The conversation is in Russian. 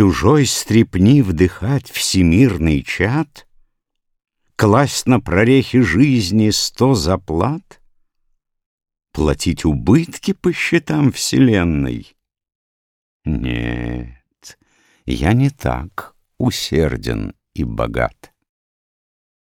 чужой стрепни вдыхать всемирный чад, Класть на прорехи жизни сто заплат, Платить убытки по счетам вселенной? Нет, я не так усерден и богат.